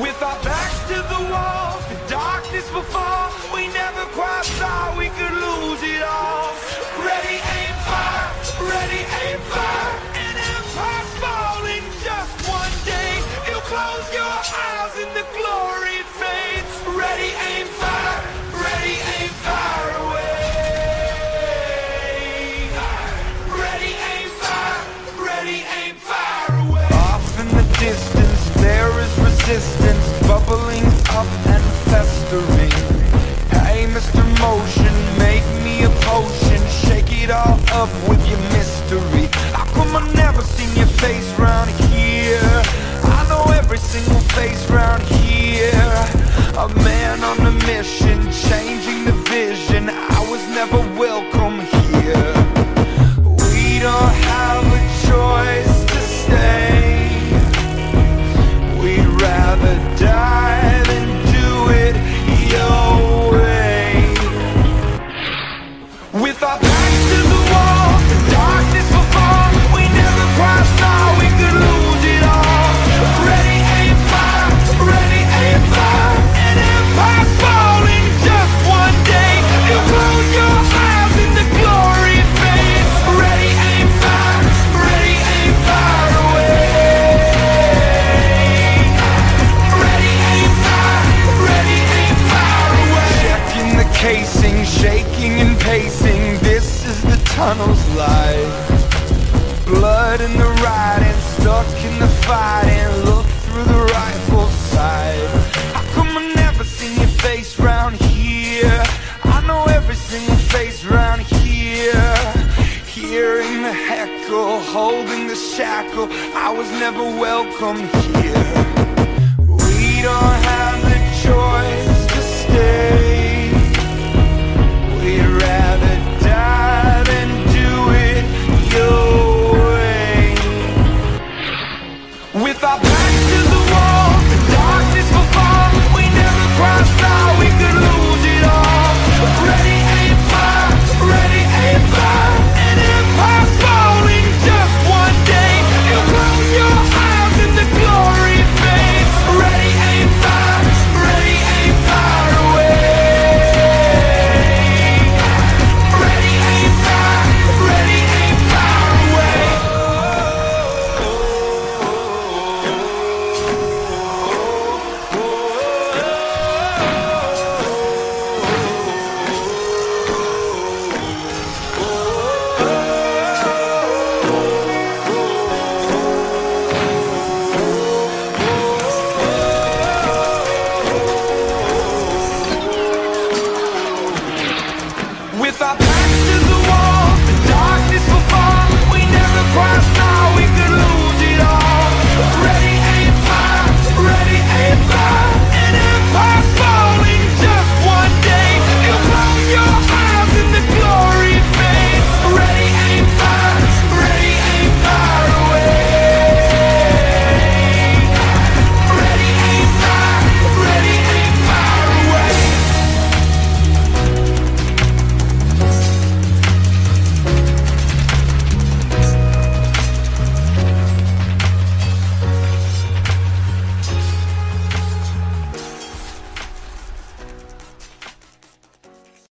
With our backs to the wall, the darkness will fall. We never quite saw we could lose it all. Ready, aim, fire. Ready, aim, fire. An empire's falling just one day. You close your eyes. Up with your mystery. How come I never seen your face round here? I know every single face round here. A man on a mission, changing the vision. I was never welcome here. We don't have a choice to stay. We'd rather die than do it your way. With our pacing. This is the tunnel's light. Blood in the riding, stuck in the fighting. Look through the rifle sight. How come I never seen your face round here? I know every single face round here. Hearing the heckle, holding the shackle. I was never welcome here. We don't have With our